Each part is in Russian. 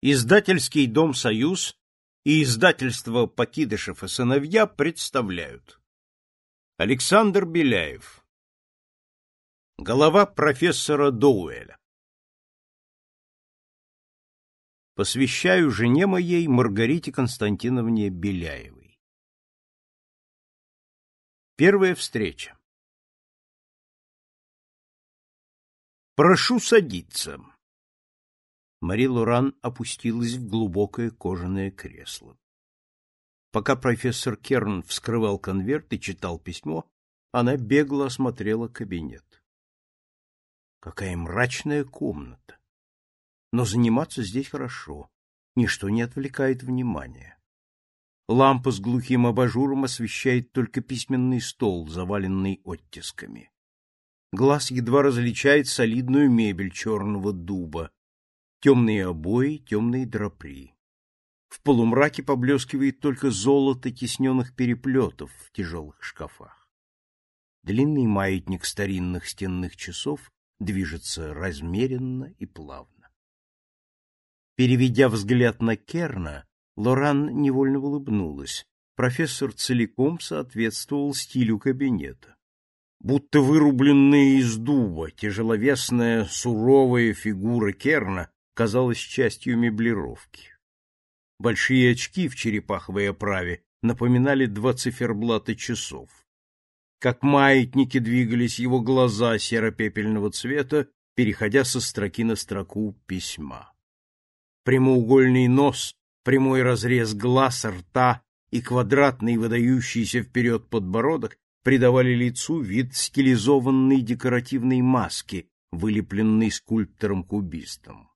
Издательский дом «Союз» и издательство «Покидышев и сыновья» представляют. Александр Беляев. Голова профессора Доуэля. Посвящаю жене моей Маргарите Константиновне Беляевой. Первая встреча. Прошу садиться. Мари Лоран опустилась в глубокое кожаное кресло. Пока профессор Керн вскрывал конверт и читал письмо, она бегло осмотрела кабинет. Какая мрачная комната! Но заниматься здесь хорошо, ничто не отвлекает внимания. Лампа с глухим абажуром освещает только письменный стол, заваленный оттисками. Глаз едва различает солидную мебель черного дуба, темные обои, темные драпри. В полумраке поблескивает только золото тесненных переплетов в тяжелых шкафах. Длинный маятник старинных стенных часов движется размеренно и плавно. Переведя взгляд на Керна, Лоран невольно улыбнулась. Профессор целиком соответствовал стилю кабинета. Будто вырубленная из дуба, тяжеловесная, суровая фигура Керна казалась частью меблировки. Большие очки в черепаховой оправе напоминали два циферблата часов. Как маятники двигались его глаза серо-пепельного цвета, переходя со строки на строку письма. Прямоугольный нос, прямой разрез глаз, рта и квадратный выдающийся вперед подбородок придавали лицу вид стилизованной декоративной маски, вылепленной скульптором-кубистом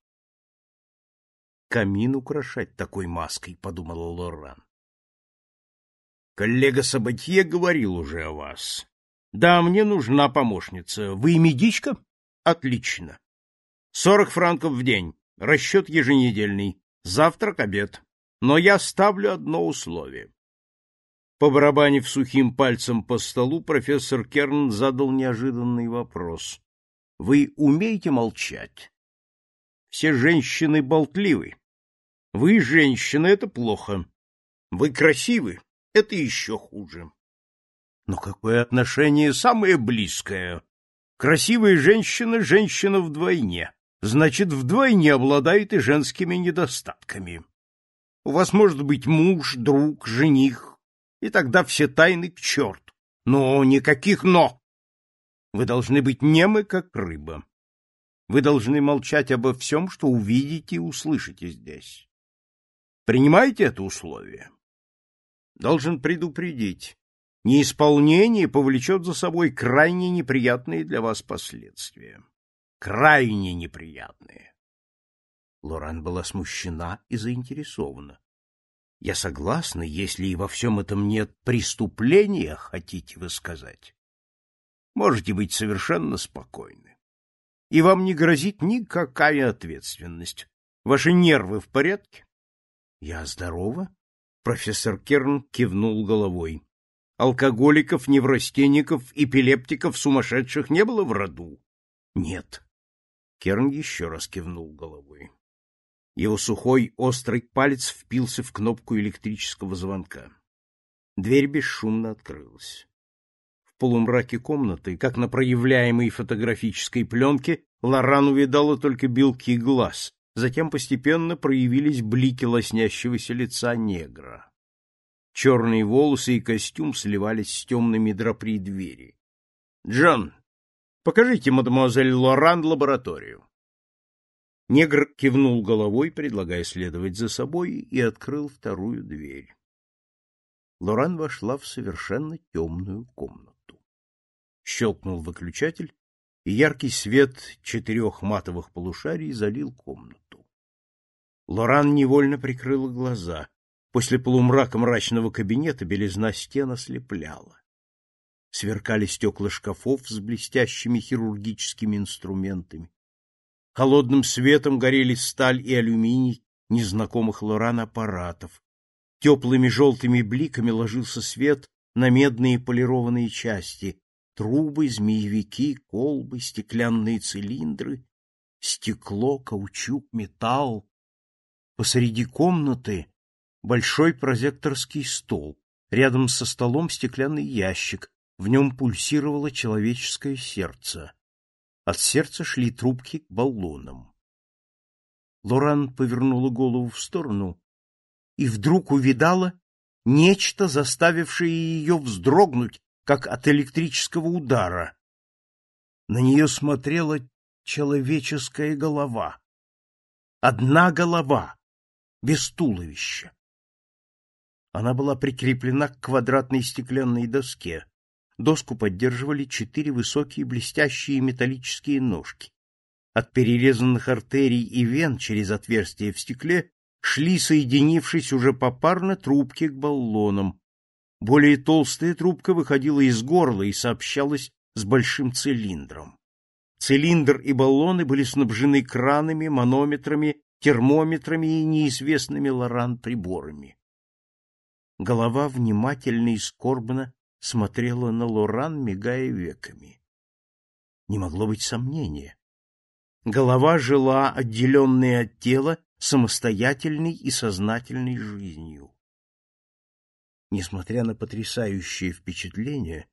камин украшать такой маской, — подумала Лоран. Коллега Сабатье говорил уже о вас. Да, мне нужна помощница. Вы медичка? Отлично. Сорок франков в день. Расчет еженедельный. Завтрак, обед. Но я ставлю одно условие. Побарабанив сухим пальцем по столу, профессор Керн задал неожиданный вопрос. — Вы умеете молчать? Все женщины болтливы. Вы женщина, это плохо. Вы красивы, это еще хуже. Но какое отношение самое близкое? Красивая женщина — женщина вдвойне. Значит, вдвойне обладает и женскими недостатками. У вас может быть муж, друг, жених, и тогда все тайны к черту. Но никаких «но». Вы должны быть немы, как рыба. Вы должны молчать обо всем, что увидите и услышите здесь. Принимаете это условие? Должен предупредить. Неисполнение повлечет за собой крайне неприятные для вас последствия. Крайне неприятные. Лоран была смущена и заинтересована. Я согласна, если и во всем этом нет преступления, хотите вы сказать. Можете быть совершенно спокойны. И вам не грозит никакая ответственность. Ваши нервы в порядке? Я здорова? Профессор Керн кивнул головой. Алкоголиков, неврастенников, эпилептиков, сумасшедших не было в роду? Нет. Керн еще раз кивнул головой. Его сухой, острый палец впился в кнопку электрического звонка. Дверь бесшумно открылась. В полумраке комнаты, как на проявляемой фотографической пленке, Лоран увидала только белки глаз, Затем постепенно проявились блики лоснящегося лица негра. Черные волосы и костюм сливались с темными драпри двери. — Джон, покажите мадемуазель Лоран лабораторию. Негр кивнул головой, предлагая следовать за собой, и открыл вторую дверь. Лоран вошла в совершенно темную комнату. Щелкнул выключатель, и яркий свет четырех матовых полушарий залил комнату. Лоран невольно прикрыла глаза. После полумрака мрачного кабинета белизна стен ослепляла. Сверкали стекла шкафов с блестящими хирургическими инструментами. Холодным светом горели сталь и алюминий незнакомых Лоран аппаратов. Теплыми желтыми бликами ложился свет на медные полированные части, трубы, змеевики, колбы, стеклянные цилиндры, стекло, каучук, металл, Посреди комнаты большой прозекторский стол, рядом со столом стеклянный ящик, в нем пульсировало человеческое сердце. От сердца шли трубки к баллонам. Лоран повернула голову в сторону и вдруг увидала нечто, заставившее ее вздрогнуть, как от электрического удара. На нее смотрела человеческая голова. Одна голова, без туловища. Она была прикреплена к квадратной стеклянной доске. Доску поддерживали четыре высокие блестящие металлические ножки. От перерезанных артерий и вен через отверстие в стекле шли, соединившись уже попарно, трубки к баллонам. Более толстая трубка выходила из горла и сообщалась с большим цилиндром. Цилиндр и баллоны были снабжены кранами, манометрами, термометрами и неизвестными лоран-приборами. Голова внимательно и скорбно смотрела на Лоран, мигая веками. Не могло быть сомнения. Голова жила, отделенная от тела, самостоятельной и сознательной жизнью. Несмотря на потрясающее впечатление,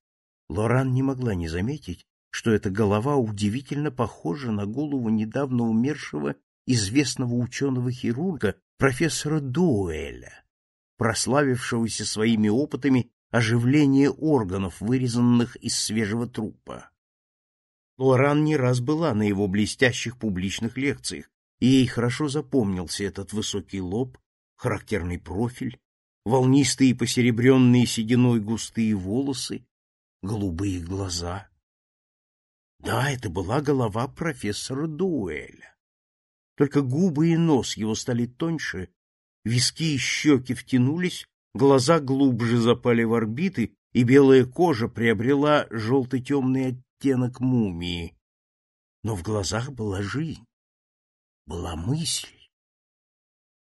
Лоран не могла не заметить, что эта голова удивительно похожа на голову недавно умершего известного ученого-хирурга профессора Дуэля, прославившегося своими опытами оживления органов, вырезанных из свежего трупа. Лоран не раз была на его блестящих публичных лекциях, и ей хорошо запомнился этот высокий лоб, характерный профиль, волнистые посеребренные сединой густые волосы, голубые глаза. Да, это была голова профессора Дуэля. Только губы и нос его стали тоньше, виски и щеки втянулись, глаза глубже запали в орбиты, и белая кожа приобрела желто-темный оттенок мумии. Но в глазах была жизнь была мысль.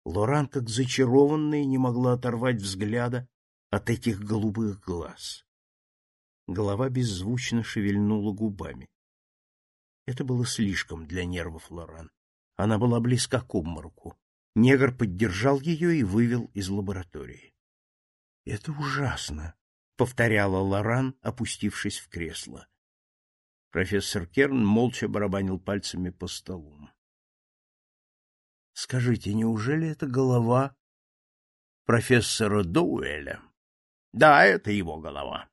Лоран, как зачарованная, не могла оторвать взгляда от этих голубых глаз. Голова беззвучно шевельнула губами. Это было слишком для нервов Лоран. Она была близка к обмороку. Негр поддержал ее и вывел из лаборатории. — Это ужасно, — повторяла Лоран, опустившись в кресло. Профессор Керн молча барабанил пальцами по столу. Скажите, неужели это голова профессора Доуэля? Да, это его голова.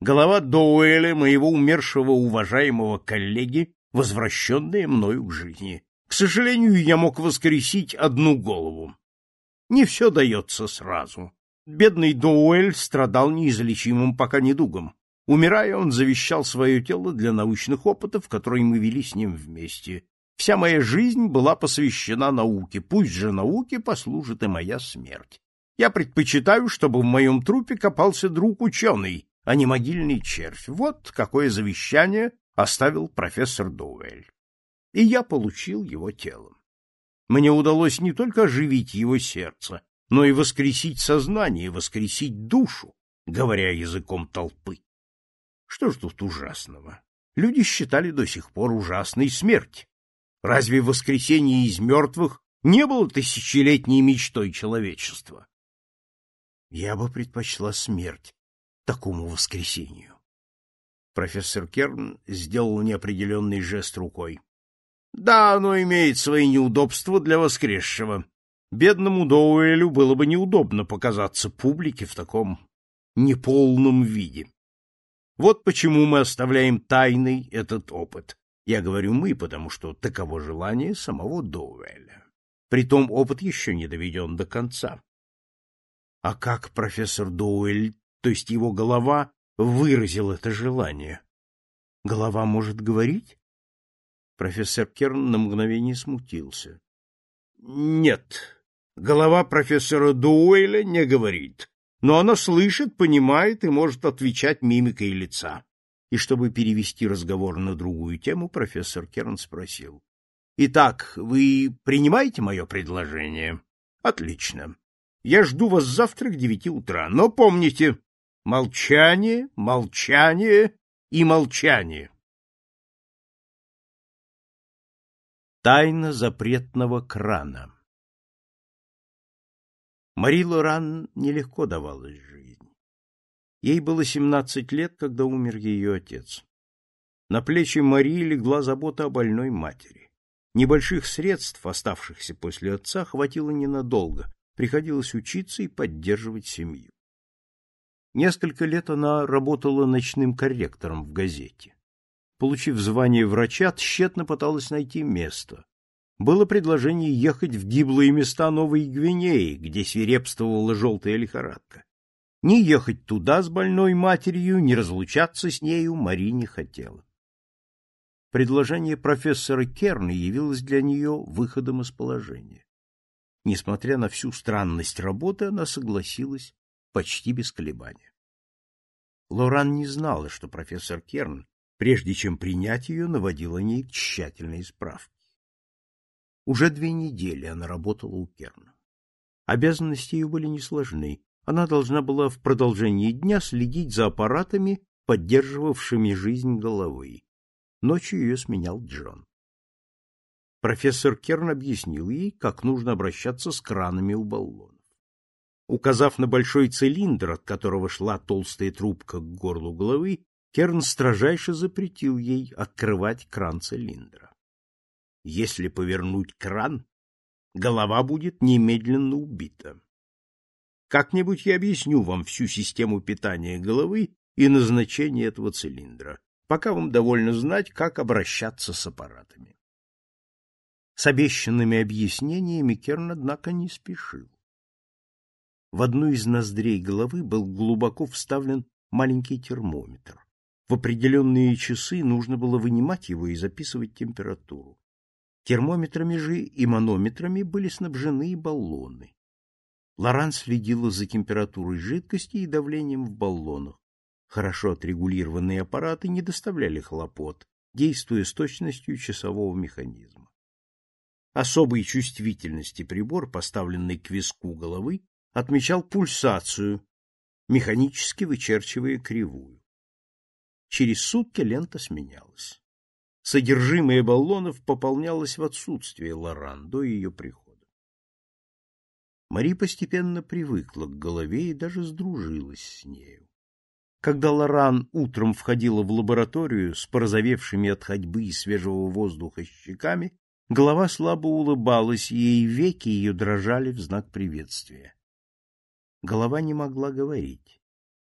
Голова Доуэля, моего умершего уважаемого коллеги, возвращенная мною к жизни. К сожалению, я мог воскресить одну голову. Не все дается сразу. Бедный Доуэль страдал неизлечимым пока недугом. Умирая, он завещал свое тело для научных опытов, которые мы вели с ним вместе. Вся моя жизнь была посвящена науке, пусть же науке послужит и моя смерть. Я предпочитаю, чтобы в моем трупе копался друг ученый, а не могильный червь. Вот какое завещание оставил профессор Доуэль. И я получил его тело. Мне удалось не только оживить его сердце, но и воскресить сознание, воскресить душу, говоря языком толпы. Что ж тут ужасного? Люди считали до сих пор ужасной смерть. Разве воскресение из мертвых не было тысячелетней мечтой человечества? Я бы предпочла смерть такому воскресению. Профессор Керн сделал неопределенный жест рукой. Да, оно имеет свои неудобства для воскресшего. Бедному Доуэлю было бы неудобно показаться публике в таком неполном виде. Вот почему мы оставляем тайной этот опыт. Я говорю «мы», потому что таково желание самого Доуэля. Притом опыт еще не доведен до конца. А как профессор Доуэль, то есть его голова, выразил это желание? Голова может говорить? Профессор Керн на мгновение смутился. Нет, голова профессора Дуэля не говорит, но она слышит, понимает и может отвечать мимикой лица. И чтобы перевести разговор на другую тему, профессор Керн спросил. — Итак, вы принимаете мое предложение? — Отлично. Я жду вас завтра к девяти утра. Но помните, молчание, молчание и молчание. Тайна запретного крана Мари Лоран нелегко давалась жизнь. Ей было семнадцать лет, когда умер ее отец. На плечи Марии легла забота о больной матери. Небольших средств, оставшихся после отца, хватило ненадолго. Приходилось учиться и поддерживать семью. Несколько лет она работала ночным корректором в газете. Получив звание врача, тщетно пыталась найти место. Было предложение ехать в гиблые места Новой Гвинеи, где свирепствовала желтая лихорадка. Ни ехать туда с больной матерью, ни разлучаться с нею Мари не хотела. Предложение профессора Керна явилось для нее выходом из положения. Несмотря на всю странность работы, она согласилась почти без колебания. Лоран не знала, что профессор Керн, прежде чем принять ее, наводил о ней тщательные справки. Уже две недели она работала у Керна. Обязанности ее были несложны. Она должна была в продолжении дня следить за аппаратами, поддерживавшими жизнь головы. Ночью ее сменял Джон. Профессор Керн объяснил ей, как нужно обращаться с кранами у баллонов. Указав на большой цилиндр, от которого шла толстая трубка к горлу головы, Керн строжайше запретил ей открывать кран цилиндра. Если повернуть кран, голова будет немедленно убита. Как-нибудь я объясню вам всю систему питания головы и назначение этого цилиндра пока вам довольно знать, как обращаться с аппаратами. С обещанными объяснениями Керн, однако, не спешил. В одну из ноздрей головы был глубоко вставлен маленький термометр. В определенные часы нужно было вынимать его и записывать температуру. Термометрами же и манометрами были снабжены баллоны. Лоран следила за температурой жидкости и давлением в баллонах. Хорошо отрегулированные аппараты не доставляли хлопот, действуя с точностью часового механизма. Особой чувствительности прибор, поставленный к виску головы, отмечал пульсацию, механически вычерчивая кривую. Через сутки лента сменялась. Содержимое баллонов пополнялось в отсутствие Лоран до ее прихода. Мари постепенно привыкла к голове и даже сдружилась с нею. Когда Лоран утром входила в лабораторию с порозовевшими от ходьбы и свежего воздуха щеками, голова слабо улыбалась, и веки ее дрожали в знак приветствия. Голова не могла говорить,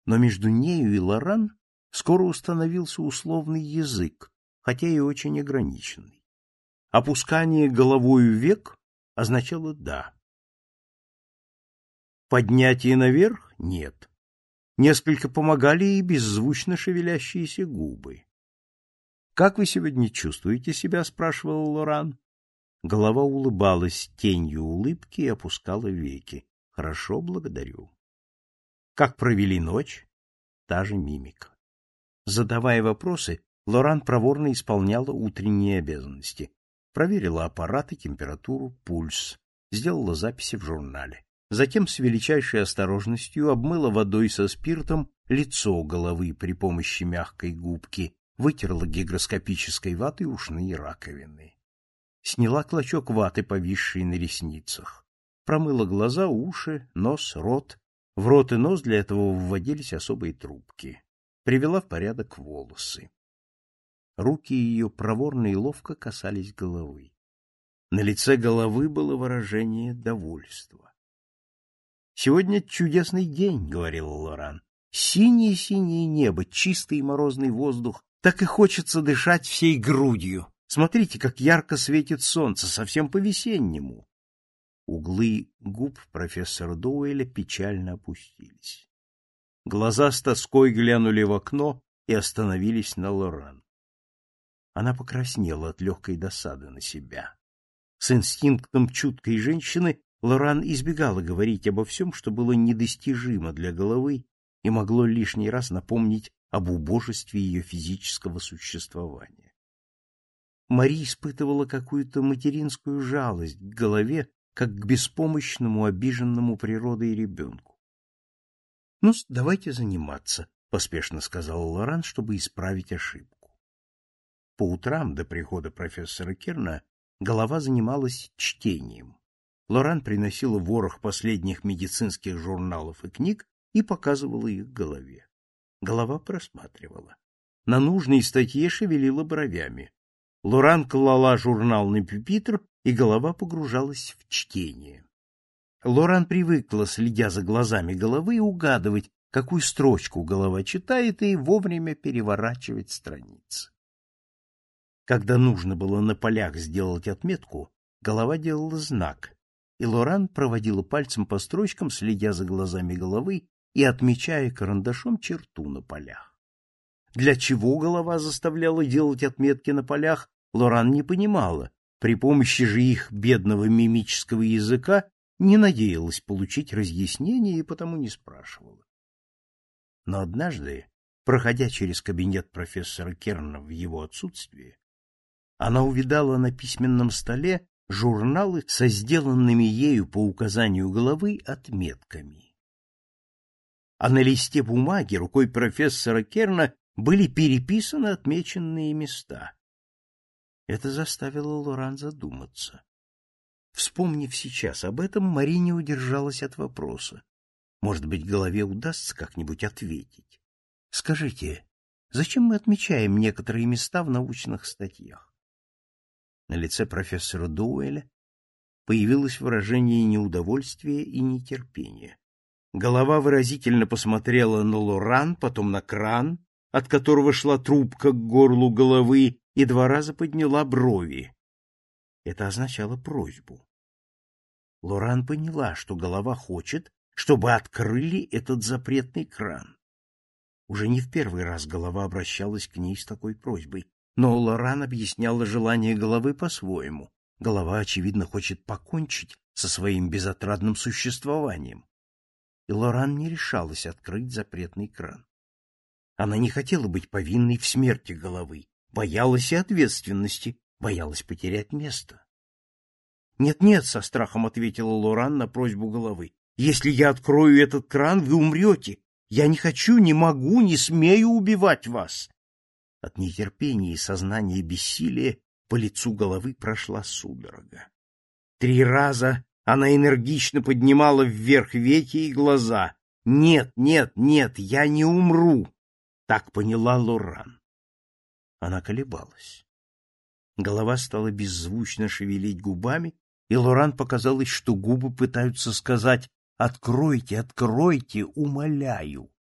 но между нею и Лоран скоро установился условный язык, хотя и очень ограниченный. Опускание головою век означало «да». Поднятие наверх — нет. Несколько помогали и беззвучно шевелящиеся губы. — Как вы сегодня чувствуете себя? — спрашивал Лоран. Голова улыбалась тенью улыбки и опускала веки. — Хорошо, благодарю. — Как провели ночь? Та же мимика. Задавая вопросы, Лоран проворно исполняла утренние обязанности. Проверила аппараты, температуру, пульс, сделала записи в журнале. Затем с величайшей осторожностью обмыла водой со спиртом лицо головы при помощи мягкой губки, вытерла гигроскопической ватой ушные раковины. Сняла клочок ваты, повисший на ресницах. Промыла глаза, уши, нос, рот. В рот и нос для этого вводились особые трубки. Привела в порядок волосы. Руки ее проворно и ловко касались головы. На лице головы было выражение довольства. Сегодня чудесный день, говорил Лоран. Синее-синее небо, чистый морозный воздух. Так и хочется дышать всей грудью. Смотрите, как ярко светит солнце, совсем по-весеннему. Углы губ профессора Доуэля печально опустились. Глаза с тоской глянули в окно и остановились на Лоран. Она покраснела от легкой досады на себя. С инстинктом чуткой женщины Лоран избегала говорить обо всем, что было недостижимо для головы и могло лишний раз напомнить об убожестве ее физического существования. Мари испытывала какую-то материнскую жалость к голове, как к беспомощному, обиженному природой ребенку. — Ну, давайте заниматься, — поспешно сказал Лоран, чтобы исправить ошибку. По утрам до прихода профессора Керна голова занималась чтением. Лоран приносила ворох последних медицинских журналов и книг и показывала их голове. Голова просматривала. На нужной статье шевелила бровями. Лоран клала журнал на пюпитр, и голова погружалась в чтение. Лоран привыкла, следя за глазами головы, угадывать, какую строчку голова читает, и вовремя переворачивать страницы. Когда нужно было на полях сделать отметку, голова делала знак, и Лоран проводила пальцем по строчкам, следя за глазами головы и отмечая карандашом черту на полях. Для чего голова заставляла делать отметки на полях, Лоран не понимала, при помощи же их бедного мимического языка не надеялась получить разъяснение и потому не спрашивала. Но однажды, проходя через кабинет профессора Керна в его отсутствие, она увидала на письменном столе журналы со сделанными ею по указанию головы отметками. А на листе бумаги рукой профессора Керна были переписаны отмеченные места. Это заставило Лоран задуматься. Вспомнив сейчас об этом, Мари не удержалась от вопроса. Может быть, голове удастся как-нибудь ответить. Скажите, зачем мы отмечаем некоторые места в научных статьях? На лице профессора Дуэля появилось выражение неудовольствия и нетерпения. Голова выразительно посмотрела на Лоран, потом на кран, от которого шла трубка к горлу головы, и два раза подняла брови. Это означало просьбу. Лоран поняла, что голова хочет, чтобы открыли этот запретный кран. Уже не в первый раз голова обращалась к ней с такой просьбой, но Лоран объясняла желание головы по-своему. Голова, очевидно, хочет покончить со своим безотрадным существованием. И Лоран не решалась открыть запретный кран. Она не хотела быть повинной в смерти головы, боялась и ответственности, боялась потерять место. «Нет-нет», — со страхом ответила Лоран на просьбу головы. «Если я открою этот кран, вы умрете. Я не хочу, не могу, не смею убивать вас». От нетерпения и сознания бессилия по лицу головы прошла судорога. Три раза она энергично поднимала вверх веки и глаза. «Нет, нет, нет, я не умру!» Так поняла Лоран. Она колебалась. Голова стала беззвучно шевелить губами, и Лоран показалось, что губы пытаются сказать «Откройте, откройте, умоляю».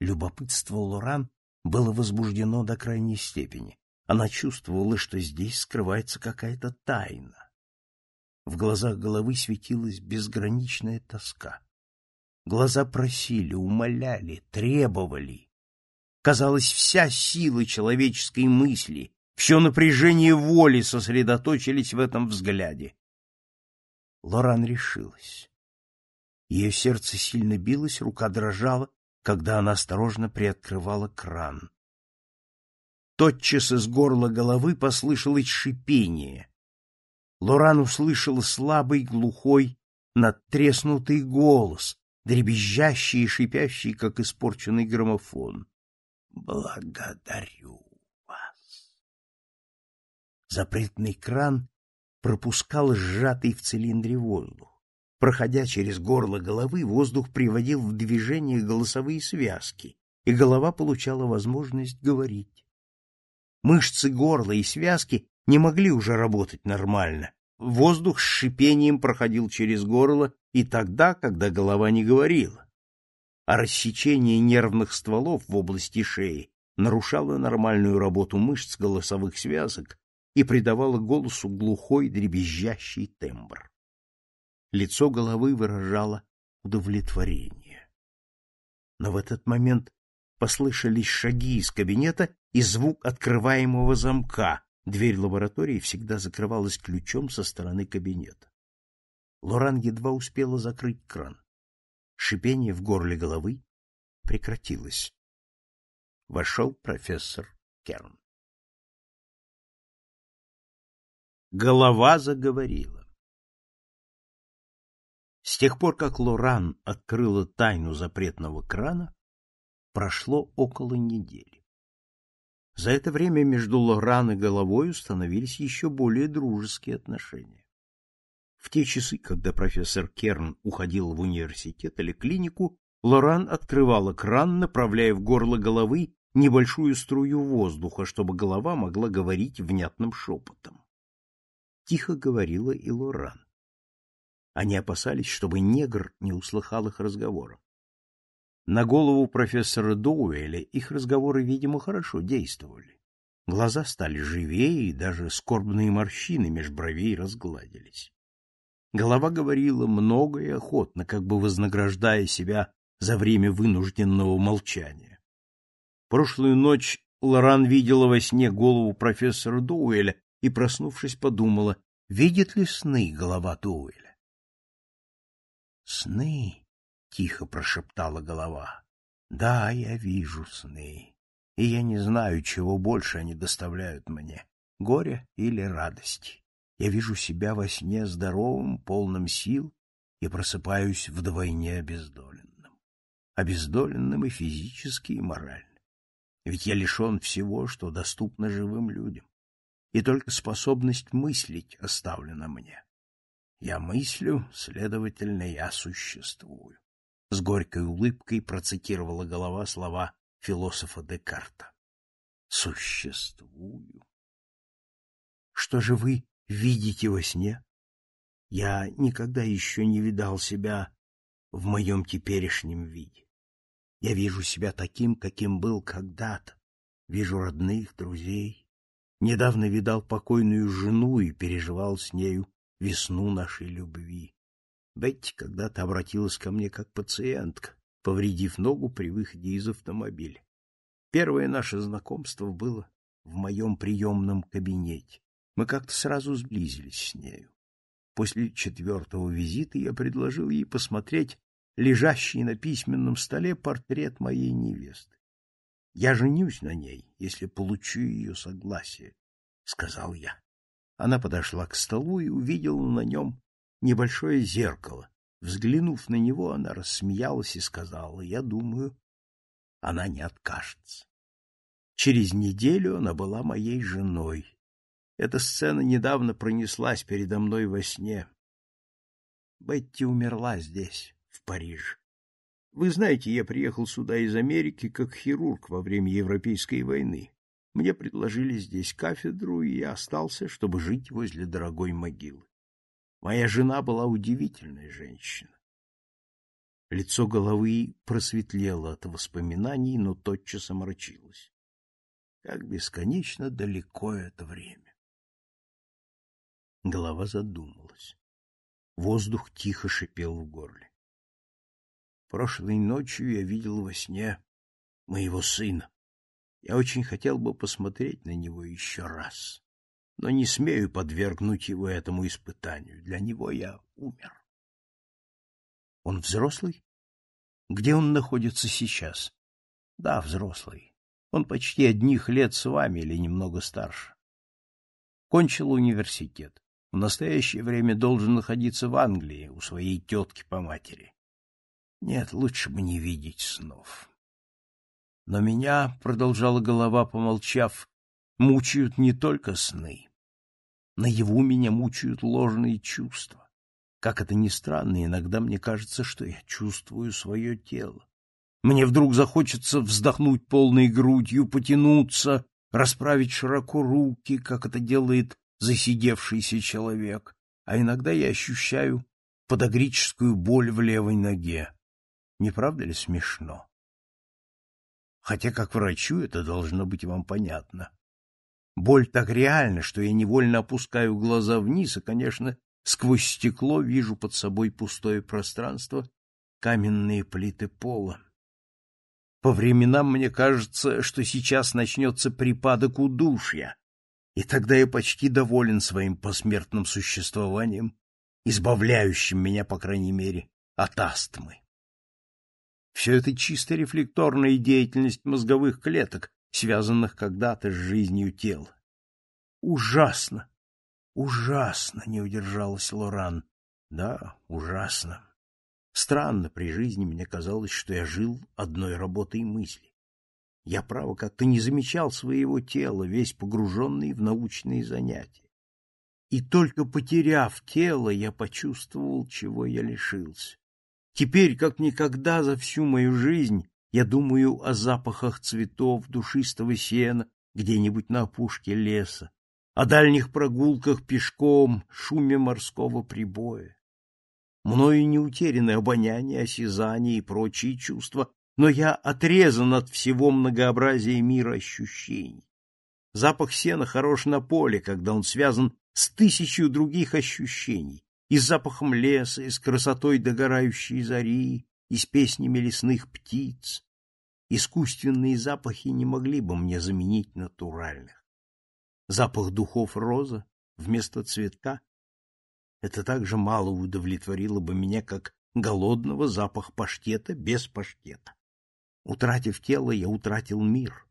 Любопытство Лоран было возбуждено до крайней степени. Она чувствовала, что здесь скрывается какая-то тайна. В глазах головы светилась безграничная тоска. Глаза просили, умоляли, требовали. Казалось, вся сила человеческой мысли, все напряжение воли сосредоточились в этом взгляде. Лоран решилась. Ее сердце сильно билось, рука дрожала, когда она осторожно приоткрывала кран. Тотчас из горла головы послышалось шипение. Лоран услышала слабый, глухой, надтреснутый голос, дребезжащий и шипящий, как испорченный граммофон. Благодарю. Запретный кран пропускал сжатый в цилиндре воздух. Проходя через горло головы, воздух приводил в движение голосовые связки, и голова получала возможность говорить. Мышцы горла и связки не могли уже работать нормально. Воздух с шипением проходил через горло и тогда, когда голова не говорила а рассечение нервных стволов в области шеи нарушало нормальную работу мышц голосовых связок и придавало голосу глухой дребезжащий тембр. Лицо головы выражало удовлетворение. Но в этот момент послышались шаги из кабинета и звук открываемого замка. Дверь лаборатории всегда закрывалась ключом со стороны кабинета. Лоран едва успела закрыть кран. Шипение в горле головы прекратилось. Вошел профессор Керн. Голова заговорила. С тех пор, как Лоран открыла тайну запретного крана, прошло около недели. За это время между Лоран и головой установились еще более дружеские отношения. В те часы, когда профессор Керн уходил в университет или клинику, Лоран открывала кран, направляя в горло головы небольшую струю воздуха, чтобы голова могла говорить внятным шепотом. Тихо говорила и Лоран. Они опасались, чтобы негр не услыхал их разговора. На голову профессора Доуэля их разговоры, видимо, хорошо действовали. Глаза стали живее, и даже скорбные морщины меж бровей разгладились. Голова говорила много и охотно, как бы вознаграждая себя за время вынужденного молчания. Прошлую ночь Лоран видела во сне голову профессора Доуэля и, проснувшись, подумала, видит ли сны голова Доуэля. «Сны!» — тихо прошептала голова. «Да, я вижу сны, и я не знаю, чего больше они доставляют мне — горя или радости. Я вижу себя во сне здоровым, полным сил, и просыпаюсь вдвойне обездоленным. Обездоленным и физически, и морально. Ведь я лишен всего, что доступно живым людям, и только способность мыслить оставлена мне. Я мыслю, следовательно, я существую. С горькой улыбкой процитировала голова слова философа Декарта. Существую. Что же вы видите во сне. Я никогда еще не видал себя в моем теперешнем виде. Я вижу себя таким, каким был когда-то. Вижу родных, друзей. Недавно видал покойную жену и переживал с нею весну нашей любви. Бетти когда-то обратилась ко мне как пациентка, повредив ногу при выходе из автомобиля. Первое наше знакомство было в моем приемном кабинете. Мы как-то сразу сблизились с нею. После четвертого визита я предложил ей посмотреть лежащий на письменном столе портрет моей невесты. Я женюсь на ней, если получу ее согласие, — сказал я. Она подошла к столу и увидела на нем небольшое зеркало. Взглянув на него, она рассмеялась и сказала, я думаю, она не откажется. Через неделю она была моей женой, эта сцена недавно пронеслась передо мной во сне. Бетти умерла здесь, в Париже. Вы знаете, я приехал сюда из Америки как хирург во время Европейской войны. Мне предложили здесь кафедру, и я остался, чтобы жить возле дорогой могилы. Моя жена была удивительная женщина. Лицо головы просветлело от воспоминаний, но тотчас омрачилось. Как бесконечно далеко это время. Голова задумалась. Воздух тихо шипел в горле. Прошлой ночью я видел во сне моего сына. Я очень хотел бы посмотреть на него еще раз, но не смею подвергнуть его этому испытанию. Для него я умер. Он взрослый? Где он находится сейчас? Да, взрослый. Он почти одних лет с вами или немного старше. Кончил университет в настоящее время должен находиться в Англии у своей тетки по матери. Нет, лучше бы не видеть снов. Но меня, — продолжала голова, помолчав, — мучают не только сны. Наяву меня мучают ложные чувства. Как это ни странно, иногда мне кажется, что я чувствую свое тело. Мне вдруг захочется вздохнуть полной грудью, потянуться, расправить широко руки, как это делает засидевшийся человек, а иногда я ощущаю подогрическую боль в левой ноге. Не правда ли смешно? Хотя как врачу это должно быть вам понятно. Боль так реальна, что я невольно опускаю глаза вниз, и, конечно, сквозь стекло вижу под собой пустое пространство, каменные плиты пола. По временам мне кажется, что сейчас начнется припадок удушья, и тогда я почти доволен своим посмертным существованием, избавляющим меня, по крайней мере, от астмы. Все это чисто рефлекторная деятельность мозговых клеток, связанных когда-то с жизнью тела. Ужасно, ужасно, не удержалась Лоран. Да, ужасно. Странно, при жизни мне казалось, что я жил одной работой мысли. Я, право, как-то не замечал своего тела, весь погруженный в научные занятия. И только потеряв тело, я почувствовал, чего я лишился. Теперь, как никогда за всю мою жизнь, я думаю о запахах цветов, душистого сена где-нибудь на опушке леса, о дальних прогулках пешком, шуме морского прибоя. Мною не утеряны обоняние, осязание и прочие чувства, но я отрезан от всего многообразия мира ощущений. Запах сена хорош на поле, когда он связан с тысячью других ощущений, и с запахом леса, и с красотой догорающей зари, и с песнями лесных птиц. Искусственные запахи не могли бы мне заменить натуральных. Запах духов роза вместо цветка — это так же мало удовлетворило бы меня, как голодного запах паштета без паштета. Утратив тело, я утратил мир.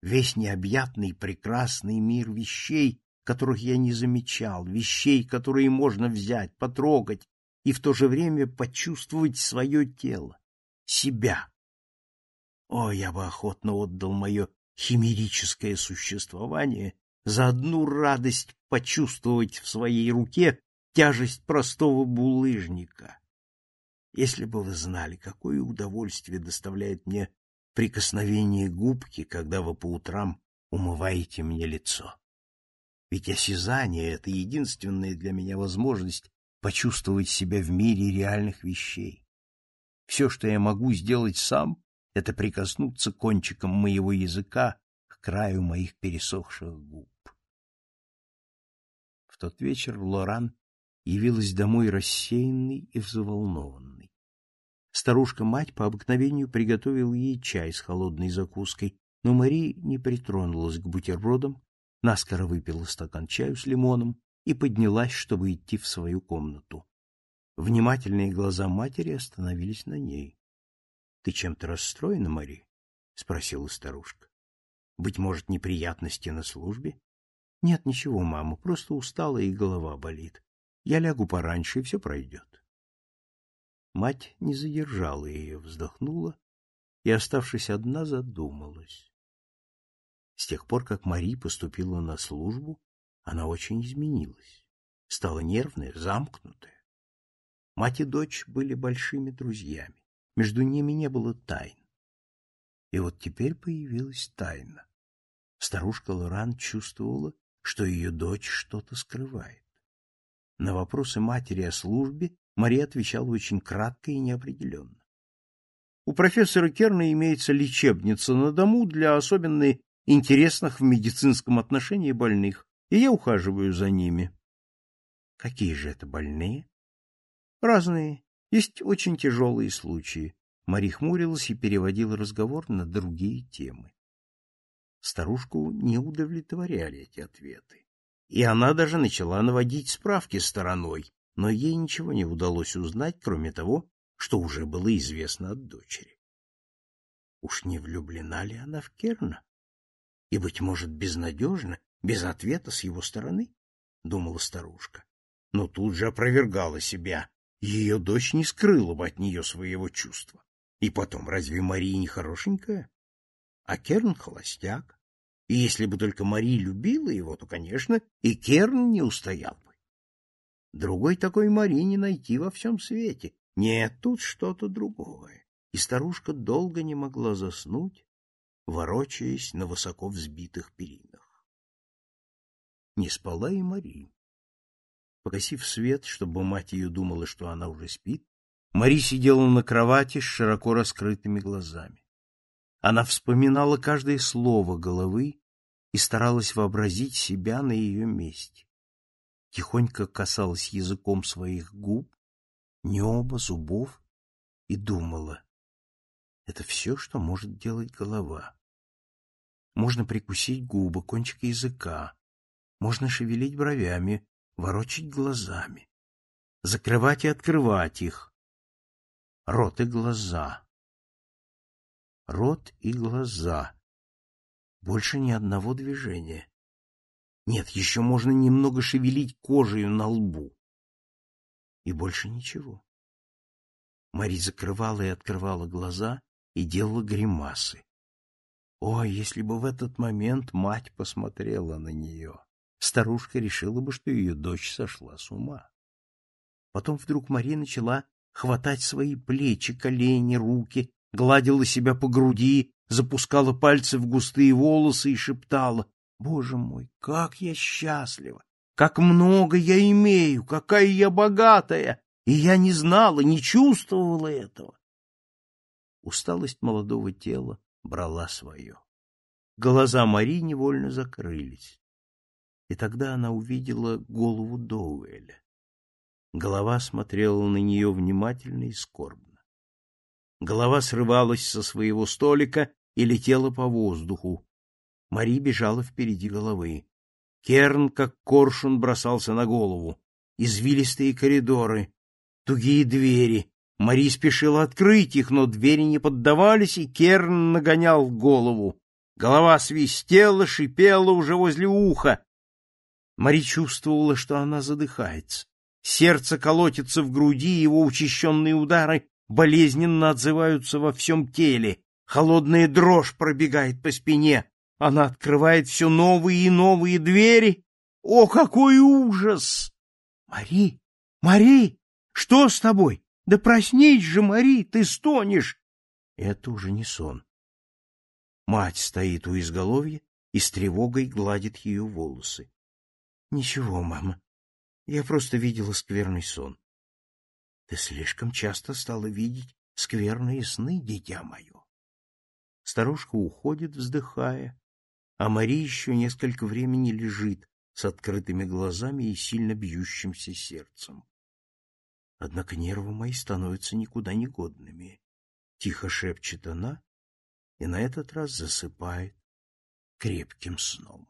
Весь необъятный прекрасный мир вещей, которых я не замечал, вещей, которые можно взять, потрогать и в то же время почувствовать свое тело, себя. О, я бы охотно отдал мое химерическое существование за одну радость почувствовать в своей руке тяжесть простого булыжника. Если бы вы знали, какое удовольствие доставляет мне прикосновение губки, когда вы по утрам умываете мне лицо. Ведь осязание — это единственная для меня возможность почувствовать себя в мире реальных вещей. Все, что я могу сделать сам, — это прикоснуться кончиком моего языка к краю моих пересохших губ. В тот вечер Лоран явилась домой рассеянной и взволнованной. Старушка-мать по обыкновению приготовила ей чай с холодной закуской, но Мари не притронулась к бутербродам, наскоро выпила стакан чаю с лимоном и поднялась, чтобы идти в свою комнату. Внимательные глаза матери остановились на ней. — Ты чем-то расстроена, Мари? — спросила старушка. — Быть может, неприятности на службе? — Нет, ничего, мама, просто устала и голова болит. Я лягу пораньше, и все пройдет. Мать не задержала ее, вздохнула и, оставшись одна, задумалась. С тех пор, как Мари поступила на службу, она очень изменилась, стала нервная, замкнутая. Мать и дочь были большими друзьями, между ними не было тайн. И вот теперь появилась тайна. Старушка Лоран чувствовала, что ее дочь что-то скрывает. На вопросы матери о службе Мария отвечала очень кратко и неопределенно. У профессора Керна имеется лечебница на дому для особенно интересных в медицинском отношении больных, и я ухаживаю за ними. Какие же это больные? Разные. Есть очень тяжелые случаи. Мари хмурилась и переводила разговор на другие темы. Старушку не удовлетворяли эти ответы. И она даже начала наводить справки стороной, но ей ничего не удалось узнать, кроме того, что уже было известно от дочери. Уж не влюблена ли она в Керна? И, быть может, безнадежно, без ответа с его стороны? — думала старушка. Но тут же опровергала себя. Ее дочь не скрыла бы от нее своего чувства. И потом, разве Мария не хорошенькая? А Керн — холостяк. И если бы только Мария любила его, то, конечно, и Керн не устоял бы. Другой такой Марии не найти во всем свете. Нет, тут что-то другое. И старушка долго не могла заснуть, ворочаясь на высоко взбитых перинах. Не спала и Мари. Погасив свет, чтобы мать ее думала, что она уже спит, Мари сидела на кровати с широко раскрытыми глазами. Она вспоминала каждое слово головы и старалась вообразить себя на ее месте тихонько касалась языком своих губ, неба, зубов и думала. Это все, что может делать голова. Можно прикусить губы, кончик языка, можно шевелить бровями, ворочать глазами, закрывать и открывать их. Рот и глаза. Рот и глаза. Больше ни одного движения. Нет, еще можно немного шевелить кожей на лбу. И больше ничего. Мари закрывала и открывала глаза и делала гримасы. О, если бы в этот момент мать посмотрела на нее! старушка решила бы, что ее дочь сошла с ума. Потом вдруг Мария начала хватать свои плечи, колени, руки, гладила себя по груди, запускала пальцы в густые волосы и шептала, «Боже мой, как я счастлива! Как много я имею! Какая я богатая! И я не знала, не чувствовала этого!» Усталость молодого тела брала свое. Глаза Марии невольно закрылись. И тогда она увидела голову Доуэля. Голова смотрела на нее внимательно и скорбно. Голова срывалась со своего столика и летела по воздуху. Мари бежала впереди головы. Керн, как коршун, бросался на голову. Извилистые коридоры, тугие двери. Мари спешила открыть их, но двери не поддавались, и Керн нагонял голову. Голова свистела, шипела уже возле уха. Мари чувствовала, что она задыхается. Сердце колотится в груди, его учащенные удары болезненно отзываются во всем теле. Холодная дрожь пробегает по спине. Она открывает все новые и новые двери. О, какой ужас! Мари, Мари, что с тобой? Да проснись же, Мари, ты стонешь. Это уже не сон. Мать стоит у изголовья и с тревогой гладит ее волосы. — Ничего, мама. Я просто видела скверный сон. — Ты слишком часто стала видеть скверные сны, дитя мое. Старушка уходит, вздыхая, а Мари еще несколько времени лежит с открытыми глазами и сильно бьющимся сердцем. Однако нервы мои становятся никуда не годными. Тихо шепчет она и на этот раз засыпает крепким сном.